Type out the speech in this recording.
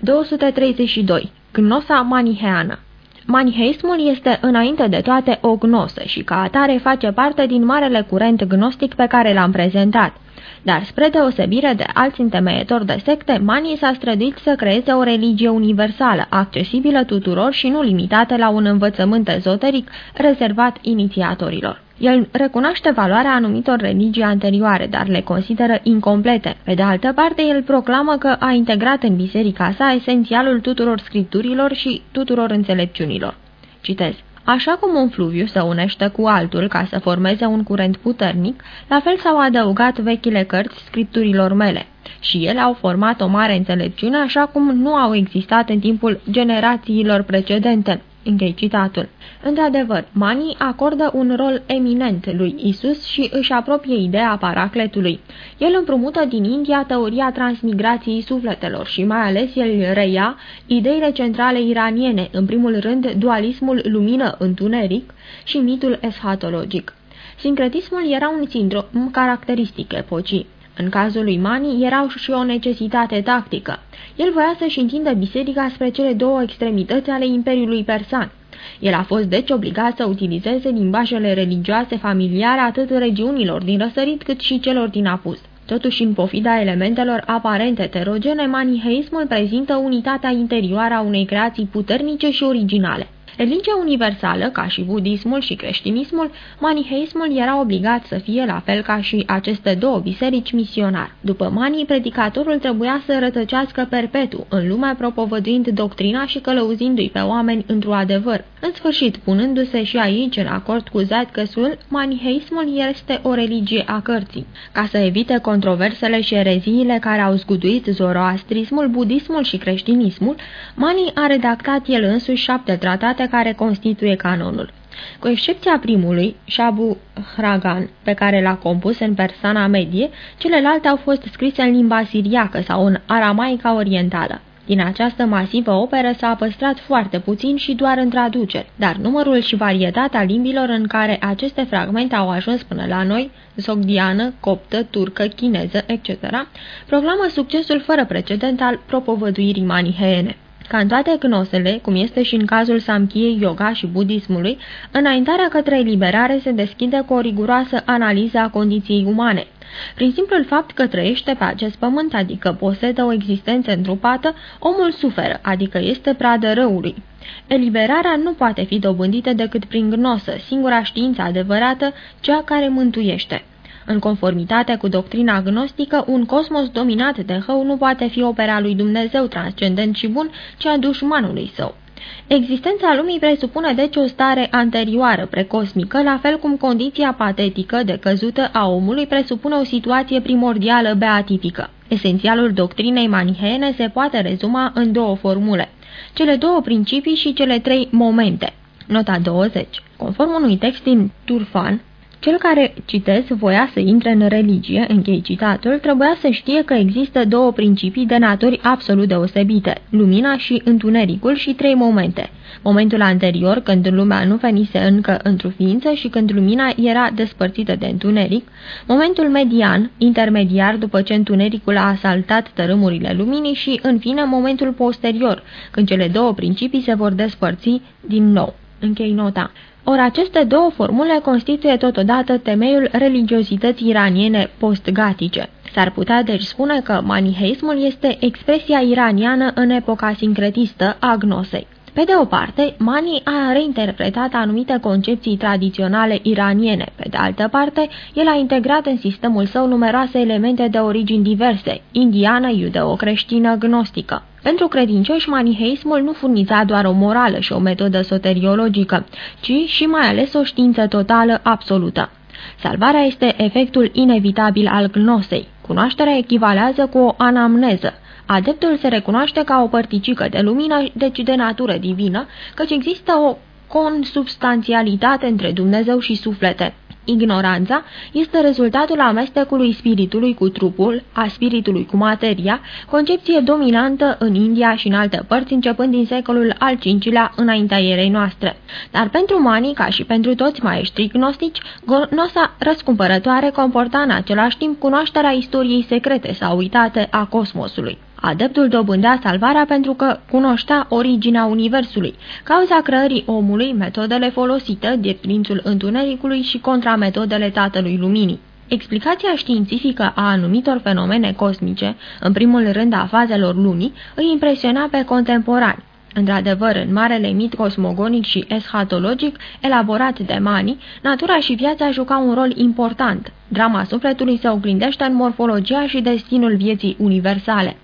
232. Gnosa maniheană Maniheismul este înainte de toate o gnosă și ca atare face parte din marele curent gnostic pe care l-am prezentat. Dar spre deosebire de alți întemeietori de secte, Mani s-a străduit să creeze o religie universală, accesibilă tuturor și nu limitată la un învățământ ezoteric rezervat inițiatorilor. El recunoaște valoarea anumitor religii anterioare, dar le consideră incomplete. Pe de altă parte, el proclamă că a integrat în biserica sa esențialul tuturor scripturilor și tuturor înțelepciunilor. Citez. Așa cum un fluviu se unește cu altul ca să formeze un curent puternic, la fel s-au adăugat vechile cărți scripturilor mele. Și ele au format o mare înțelepciune așa cum nu au existat în timpul generațiilor precedente. Închei citatul. Într-adevăr, Mani acordă un rol eminent lui Isus și își apropie ideea paracletului. El împrumută din India teoria transmigrației sufletelor și mai ales el reia ideile centrale iraniene, în primul rând dualismul lumină-întuneric și mitul eschatologic. Sincretismul era un sindrom caracteristic epocii. În cazul lui Mani era și o necesitate tactică. El voia să-și întindă biserica spre cele două extremități ale Imperiului Persan. El a fost deci obligat să utilizeze limbajele religioase familiare atât regiunilor din răsărit cât și celor din apus. Totuși, în pofida elementelor aparent heterogene, maniheismul prezintă unitatea interioară a unei creații puternice și originale. Religia universală, ca și budismul și creștinismul, maniheismul era obligat să fie la fel ca și aceste două biserici misionar. După Mani, predicatorul trebuia să rătăcească perpetu în lumea propovăduind doctrina și călăuzindu-i pe oameni într-un adevăr. În sfârșit, punându-se și aici în acord cu Zadcăsul, maniheismul este o religie a cărții. Ca să evite controversele și ereziile care au zguduit zoroastrismul, budismul și creștinismul, Mani a redactat el însuși șapte tratate care constituie canonul. Cu excepția primului, Shabu Hragan, pe care l-a compus în persana medie, celelalte au fost scrise în limba siriacă sau în aramaica orientală. Din această masivă operă s-a păstrat foarte puțin și doar în traduceri, dar numărul și varietatea limbilor în care aceste fragmente au ajuns până la noi, sogdiană, coptă, turcă, chineză, etc., proclamă succesul fără precedent al propovăduirii maniheene. Ca în toate gnosele, cum este și în cazul Samkhiei, yoga și budismului, înaintarea către eliberare se deschide cu o riguroasă analiză a condiției umane. Prin simplul fapt că trăiește pe acest pământ, adică posedă o existență întrupată, omul suferă, adică este pradă răului. Eliberarea nu poate fi dobândită decât prin gnosă, singura știință adevărată, cea care mântuiește. În conformitate cu doctrina agnostică, un cosmos dominat de hău nu poate fi opera lui Dumnezeu transcendent și bun, ci a dușmanului său. Existența lumii presupune deci o stare anterioară, precosmică, la fel cum condiția patetică, decăzută a omului presupune o situație primordială beatifică. Esențialul doctrinei maniheene se poate rezuma în două formule, cele două principii și cele trei momente. Nota 20. Conform unui text din Turfan, cel care, citez, voia să intre în religie, închei citatul, trebuia să știe că există două principii de naturi absolut deosebite, lumina și întunericul și trei momente. Momentul anterior, când lumea nu venise încă într-o ființă și când lumina era despărțită de întuneric, momentul median, intermediar după ce întunericul a asaltat tărâmurile luminii și, în fine, momentul posterior, când cele două principii se vor despărți din nou. Închei nota. Ori aceste două formule constituie totodată temeiul religiozității iraniene postgatice. S-ar putea deci spune că maniheismul este expresia iraniană în epoca sincretistă a gnosei. Pe de o parte, Mani a reinterpretat anumite concepții tradiționale iraniene. Pe de altă parte, el a integrat în sistemul său numeroase elemente de origini diverse, indiană, iudeo-creștină, gnostică. Pentru credincioși, maniheismul nu furniza doar o morală și o metodă soteriologică, ci și mai ales o știință totală, absolută. Salvarea este efectul inevitabil al gnosei. Cunoașterea echivalează cu o anamneză. Adeptul se recunoaște ca o părticică de lumină, deci de natură divină, căci există o consubstanțialitate între Dumnezeu și suflete. Ignoranța este rezultatul amestecului spiritului cu trupul, a spiritului cu materia, concepție dominantă în India și în alte părți începând din secolul al V-lea înaintea erei noastre. Dar pentru Mani, ca și pentru toți maestrii gnostici, gnosa răscumpărătoare comporta în același timp cunoașterea istoriei secrete sau uitate a cosmosului. Adeptul dobândea salvarea pentru că cunoștea originea Universului, cauza creării omului, metodele folosite de prințul întunericului și contrametodele tatălui luminii. Explicația științifică a anumitor fenomene cosmice, în primul rând a fazelor lumii, îi impresiona pe contemporani. Într-adevăr, în marele mit cosmogonic și eschatologic, elaborat de Mani, natura și viața jucau un rol important. Drama sufletului se oglindește în morfologia și destinul vieții universale.